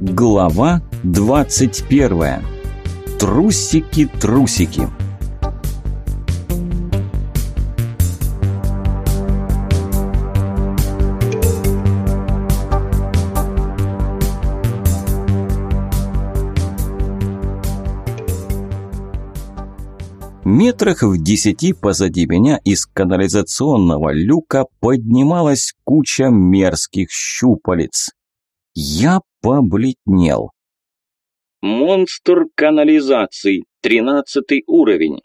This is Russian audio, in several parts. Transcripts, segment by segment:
Глава 21. Трусики-трусики. Метрах в десяти позади меня из канализационного люка поднималась куча мерзких щупалец. Я побледнел. Монстр канализации, тринадцатый уровень.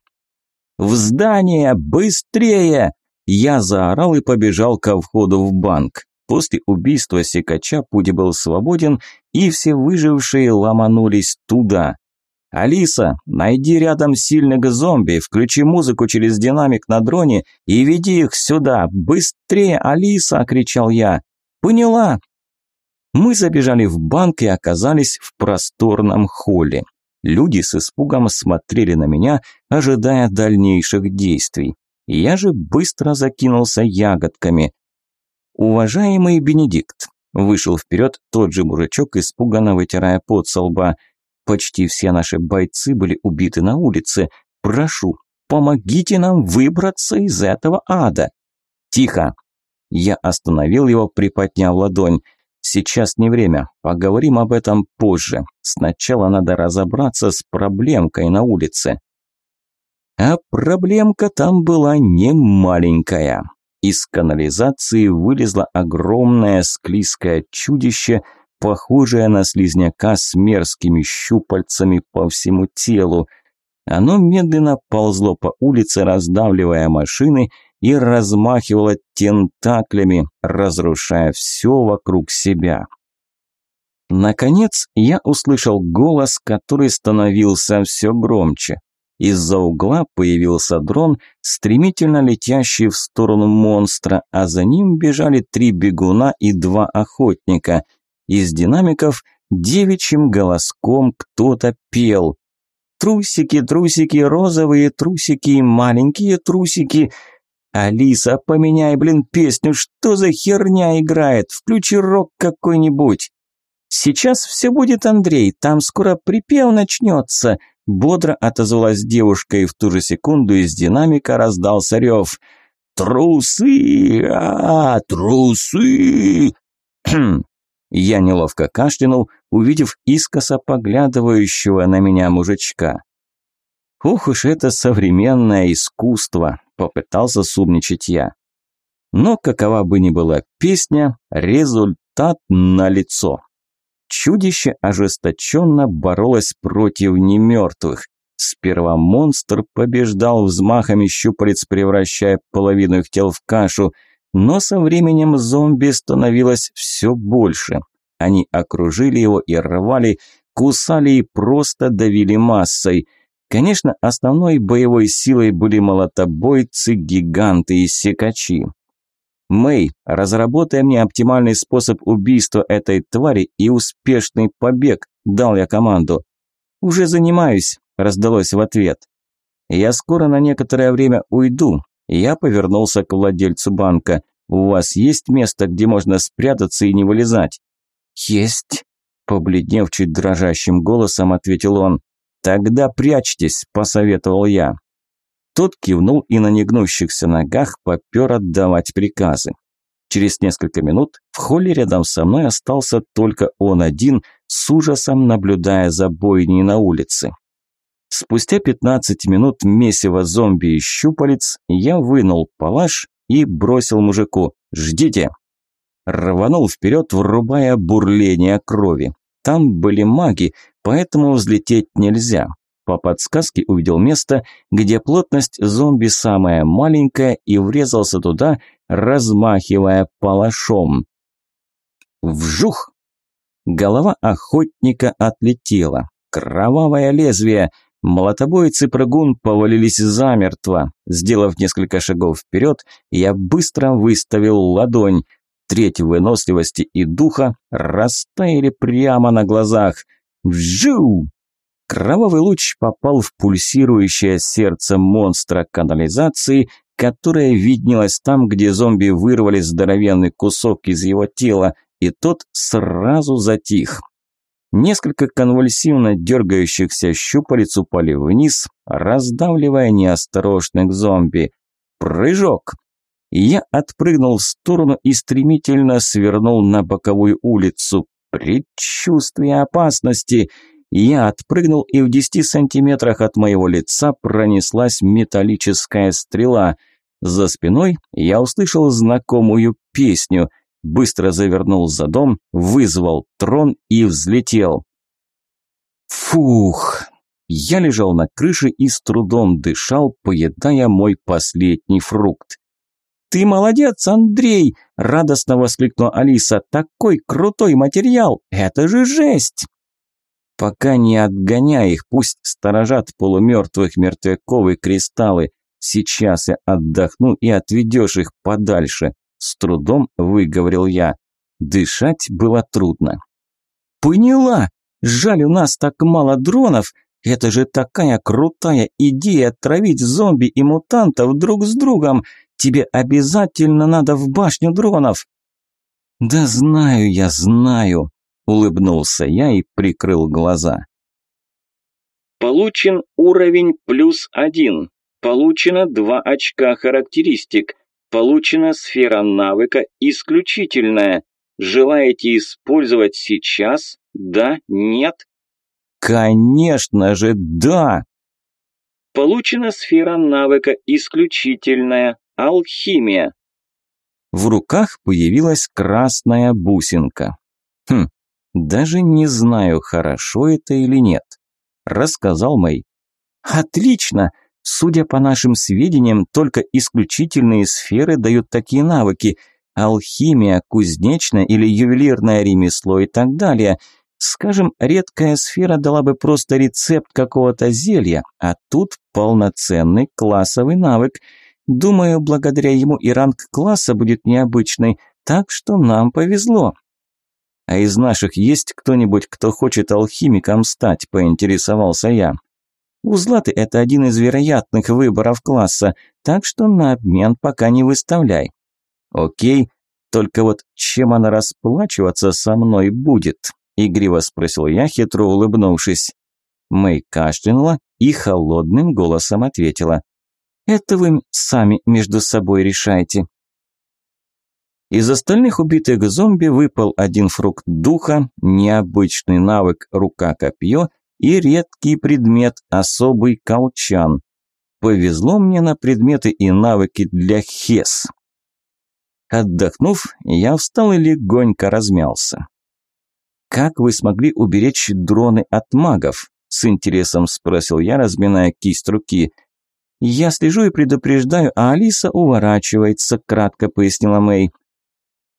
«В здание! Быстрее!» Я заорал и побежал ко входу в банк. После убийства секача путь был свободен, и все выжившие ломанулись туда. «Алиса, найди рядом сильных зомби, включи музыку через динамик на дроне и веди их сюда! Быстрее, Алиса!» – кричал я. «Поняла!» Мы забежали в банк и оказались в просторном холле. Люди с испугом смотрели на меня, ожидая дальнейших действий. Я же быстро закинулся ягодками. «Уважаемый Бенедикт», – вышел вперед тот же мужичок, испуганно вытирая пот со лба. «Почти все наши бойцы были убиты на улице. Прошу, помогите нам выбраться из этого ада». «Тихо!» Я остановил его, приподняв ладонь. Сейчас не время, поговорим об этом позже. Сначала надо разобраться с проблемкой на улице. А проблемка там была не маленькая. Из канализации вылезло огромное склизкое чудище, похожее на слизняка с мерзкими щупальцами по всему телу. Оно медленно ползло по улице, раздавливая машины и размахивала тентаклями, разрушая все вокруг себя. Наконец я услышал голос, который становился все громче. Из-за угла появился дрон, стремительно летящий в сторону монстра, а за ним бежали три бегуна и два охотника. Из динамиков девичьим голоском кто-то пел. «Трусики, трусики, розовые трусики, маленькие трусики, «Алиса, поменяй, блин, песню, что за херня играет? Включи рок какой-нибудь!» «Сейчас все будет, Андрей, там скоро припев начнется!» Бодро отозвалась девушка, и в ту же секунду из динамика раздался рев. «Трусы! А, трусы!» Я неловко кашлянул, увидев искоса поглядывающего на меня мужичка. Ух уж это современное искусство, попытался сумничать я. Но какова бы ни была песня, результат налицо. Чудище ожесточенно боролось против немертвых. Сперва монстр побеждал взмахами щупалец, превращая половину их тел в кашу, но со временем зомби становилось все больше. Они окружили его и рвали, кусали и просто давили массой – Конечно, основной боевой силой были молотобойцы, гиганты и секачи. Мэй, разработай мне оптимальный способ убийства этой твари и успешный побег, дал я команду. Уже занимаюсь, раздалось в ответ. Я скоро на некоторое время уйду. Я повернулся к владельцу банка. У вас есть место, где можно спрятаться и не вылезать? Есть, побледнев чуть дрожащим голосом, ответил он. «Тогда прячьтесь», – посоветовал я. Тот кивнул и на негнущихся ногах попер отдавать приказы. Через несколько минут в холле рядом со мной остался только он один, с ужасом наблюдая за бойней на улице. Спустя 15 минут месива зомби и щупалец я вынул палаш и бросил мужику «Ждите!». Рванул вперед, врубая бурление крови. Там были маги, поэтому взлететь нельзя. По подсказке увидел место, где плотность зомби самая маленькая и врезался туда, размахивая палашом. Вжух! Голова охотника отлетела. Кровавое лезвие. Молотобойцы прыгун повалились замертво. Сделав несколько шагов вперед, я быстро выставил ладонь. Треть выносливости и духа растаяли прямо на глазах. Вжу! Кровавый луч попал в пульсирующее сердце монстра канализации, которое виднелось там, где зомби вырвали здоровенный кусок из его тела, и тот сразу затих. Несколько конвульсивно дергающихся щупалец упали вниз, раздавливая неосторожных зомби. Прыжок! Я отпрыгнул в сторону и стремительно свернул на боковую улицу. Предчувствие опасности! Я отпрыгнул, и в десяти сантиметрах от моего лица пронеслась металлическая стрела. За спиной я услышал знакомую песню – быстро завернул за дом, вызвал трон и взлетел. Фух! Я лежал на крыше и с трудом дышал, поедая мой последний фрукт. «Ты молодец, Андрей!» – радостно воскликнула Алиса. «Такой крутой материал! Это же жесть!» «Пока не отгоняй их, пусть сторожат полумертвых мертвяков и кристаллы. Сейчас я отдохну и отведешь их подальше. С трудом выговорил я. Дышать было трудно. «Поняла! Жаль, у нас так мало дронов. Это же такая крутая идея травить зомби и мутантов друг с другом. Тебе обязательно надо в башню дронов». «Да знаю я, знаю», – улыбнулся я и прикрыл глаза. Получен уровень плюс один. Получено два очка характеристик. Получена сфера навыка исключительная. Желаете использовать сейчас? Да? Нет? Конечно же, да! Получена сфера навыка исключительная. Алхимия. В руках появилась красная бусинка. Хм, даже не знаю, хорошо это или нет. Рассказал Мэй. Отлично! Судя по нашим сведениям, только исключительные сферы дают такие навыки. Алхимия, кузнечное или ювелирное ремесло и так далее. Скажем, редкая сфера дала бы просто рецепт какого-то зелья, а тут полноценный классовый навык. Думаю, благодаря ему и ранг класса будет необычный, так что нам повезло. А из наших есть кто-нибудь, кто хочет алхимиком стать, поинтересовался я. Узлаты – это один из вероятных выборов класса, так что на обмен пока не выставляй. Окей, только вот чем она расплачиваться со мной будет? Игриво спросил я, хитро улыбнувшись. Мэй кашлянула и холодным голосом ответила. Это вы сами между собой решайте. Из остальных убитых зомби выпал один фрукт духа, необычный навык рука-копье – и редкий предмет – особый колчан. Повезло мне на предметы и навыки для ХЕС. Отдохнув, я встал и легонько размялся. «Как вы смогли уберечь дроны от магов?» – с интересом спросил я, разминая кисть руки. «Я слежу и предупреждаю, а Алиса уворачивается», – кратко пояснила Мэй.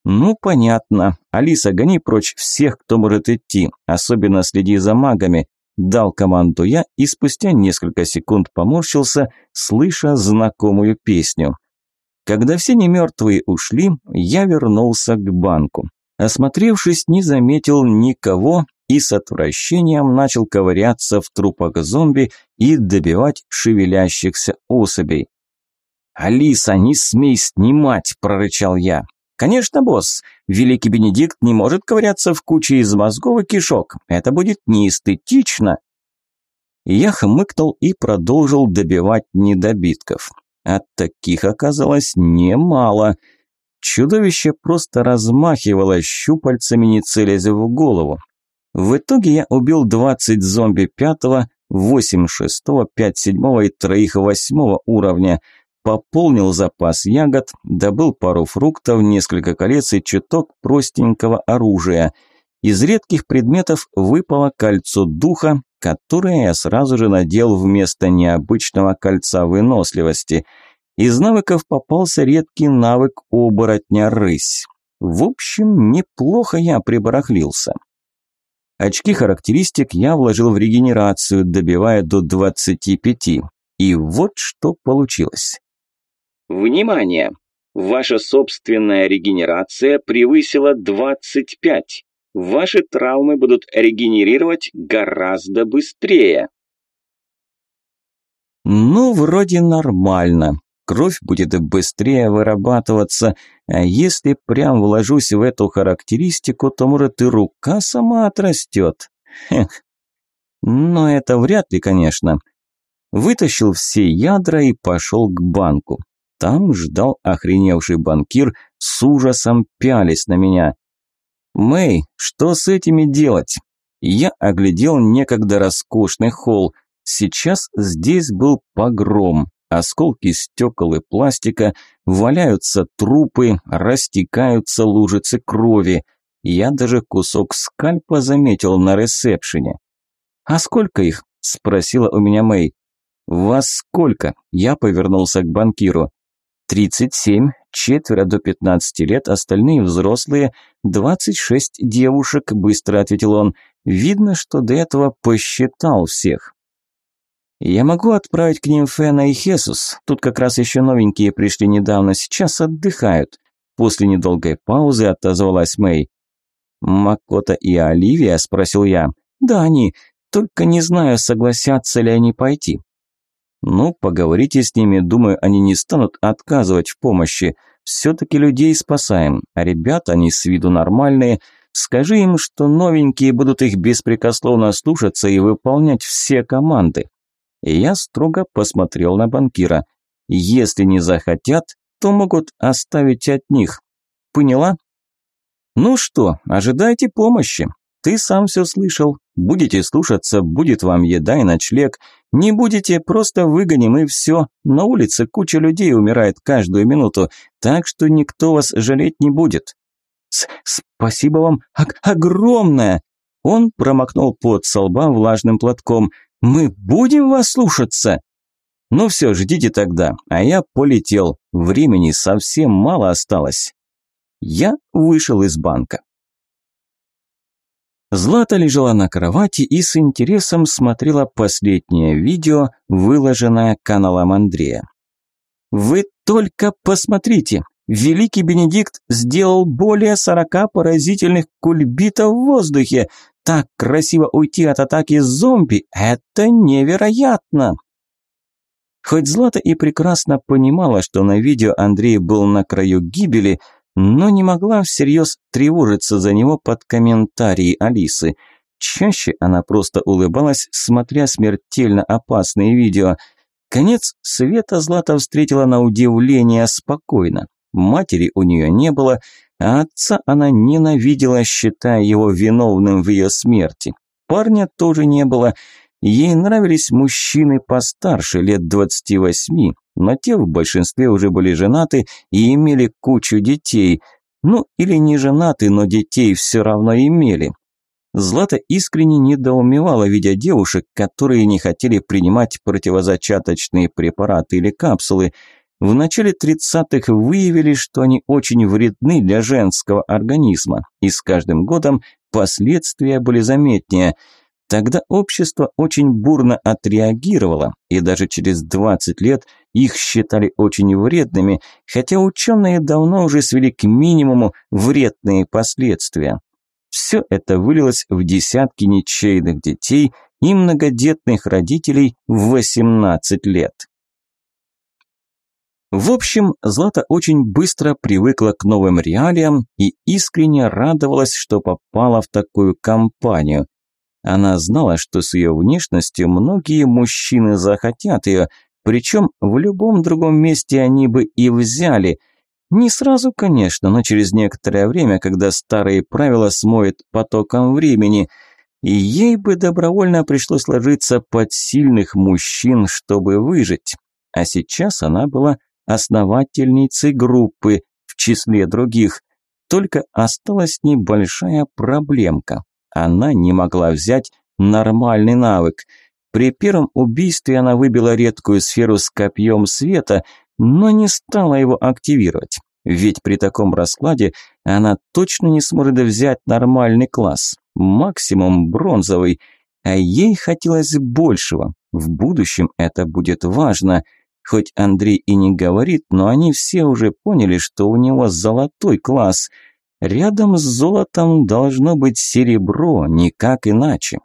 «Ну, понятно. Алиса, гони прочь всех, кто может идти. Особенно следи за магами. Дал команду я и спустя несколько секунд поморщился, слыша знакомую песню. Когда все немертвые ушли, я вернулся к банку. Осмотревшись, не заметил никого и с отвращением начал ковыряться в трупах зомби и добивать шевелящихся особей. «Алиса, не смей снимать!» – прорычал я. Конечно, босс, великий Бенедикт не может ковыряться в куче из мозгов и кишок. Это будет неэстетично. Я хмыкнул и продолжил добивать недобитков. От таких оказалось немало. Чудовище просто размахивало щупальцами, не целясь в голову. В итоге я убил 20 зомби пятого, 8 шестого, 5 седьмого и троих восьмого уровня – Пополнил запас ягод, добыл пару фруктов, несколько колец и чуток простенького оружия. Из редких предметов выпало кольцо духа, которое я сразу же надел вместо необычного кольца выносливости. Из навыков попался редкий навык оборотня рысь. В общем, неплохо я прибарахлился. Очки характеристик я вложил в регенерацию, добивая до 25. И вот что получилось. Внимание! Ваша собственная регенерация превысила 25. Ваши травмы будут регенерировать гораздо быстрее. Ну, вроде нормально. Кровь будет быстрее вырабатываться, а если прям вложусь в эту характеристику, то, может, и рука сама отрастет. Хех. Но это вряд ли, конечно. Вытащил все ядра и пошел к банку. Там ждал охреневший банкир, с ужасом пялись на меня. «Мэй, что с этими делать?» Я оглядел некогда роскошный холл. Сейчас здесь был погром. Осколки стекол и пластика, валяются трупы, растекаются лужицы крови. Я даже кусок скальпа заметил на ресепшене. «А сколько их?» – спросила у меня Мэй. «Вас сколько?» – я повернулся к банкиру. «Тридцать семь, четверо до пятнадцати лет, остальные взрослые, двадцать шесть девушек», – быстро ответил он. «Видно, что до этого посчитал всех». «Я могу отправить к ним Фена и Хесус. Тут как раз еще новенькие пришли недавно, сейчас отдыхают». После недолгой паузы отозвалась Мэй. «Макота и Оливия?» – спросил я. «Да, они. Только не знаю, согласятся ли они пойти». «Ну, поговорите с ними, думаю, они не станут отказывать в помощи. Все-таки людей спасаем, а ребята, они с виду нормальные. Скажи им, что новенькие будут их беспрекословно слушаться и выполнять все команды». Я строго посмотрел на банкира. «Если не захотят, то могут оставить от них. Поняла?» «Ну что, ожидайте помощи. Ты сам все слышал. Будете слушаться, будет вам еда и ночлег. Не будете, просто выгоним и все. На улице куча людей умирает каждую минуту, так что никто вас жалеть не будет». С «Спасибо вам огромное!» Он промокнул пот со лба влажным платком. «Мы будем вас слушаться!» «Ну все, ждите тогда, а я полетел. Времени совсем мало осталось». Я вышел из банка. Злата лежала на кровати и с интересом смотрела последнее видео, выложенное каналом Андрея. «Вы только посмотрите! Великий Бенедикт сделал более сорока поразительных кульбитов в воздухе! Так красиво уйти от атаки зомби! Это невероятно!» Хоть Злата и прекрасно понимала, что на видео Андрей был на краю гибели, но не могла всерьез тревожиться за него под комментарии Алисы. Чаще она просто улыбалась, смотря смертельно опасные видео. Конец света Злата встретила на удивление спокойно. Матери у нее не было, а отца она ненавидела, считая его виновным в ее смерти. Парня тоже не было. Ей нравились мужчины постарше, лет двадцати восьми, но те в большинстве уже были женаты и имели кучу детей. Ну, или не женаты, но детей все равно имели. Злата искренне недоумевала, видя девушек, которые не хотели принимать противозачаточные препараты или капсулы. В начале 30-х выявили, что они очень вредны для женского организма, и с каждым годом последствия были заметнее – Тогда общество очень бурно отреагировало, и даже через 20 лет их считали очень вредными, хотя ученые давно уже свели к минимуму вредные последствия. Все это вылилось в десятки ничейных детей и многодетных родителей в 18 лет. В общем, Злата очень быстро привыкла к новым реалиям и искренне радовалась, что попала в такую компанию. Она знала, что с ее внешностью многие мужчины захотят ее, причем в любом другом месте они бы и взяли. Не сразу, конечно, но через некоторое время, когда старые правила смоют потоком времени. Ей бы добровольно пришлось ложиться под сильных мужчин, чтобы выжить. А сейчас она была основательницей группы, в числе других. Только осталась небольшая проблемка она не могла взять нормальный навык. При первом убийстве она выбила редкую сферу с копьем света, но не стала его активировать. Ведь при таком раскладе она точно не сможет взять нормальный класс, максимум бронзовый, а ей хотелось большего. В будущем это будет важно. Хоть Андрей и не говорит, но они все уже поняли, что у него золотой класс – Рядом с золотом должно быть серебро, никак иначе.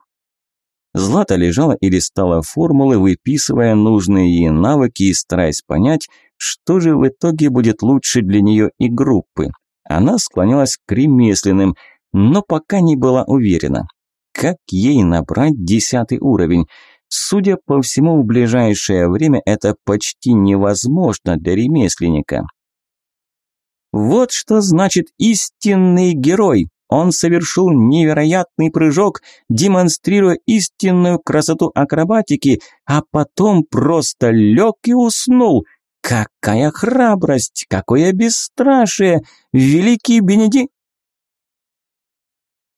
Злата лежала и листала формулы, выписывая нужные ей навыки и стараясь понять, что же в итоге будет лучше для нее и группы. Она склонялась к ремесленным, но пока не была уверена. как ей набрать десятый уровень? Судя по всему, в ближайшее время это почти невозможно для ремесленника. Вот что значит истинный герой. Он совершил невероятный прыжок, демонстрируя истинную красоту акробатики, а потом просто лег и уснул. Какая храбрость, какое бесстрашие! Великий Бенедикт!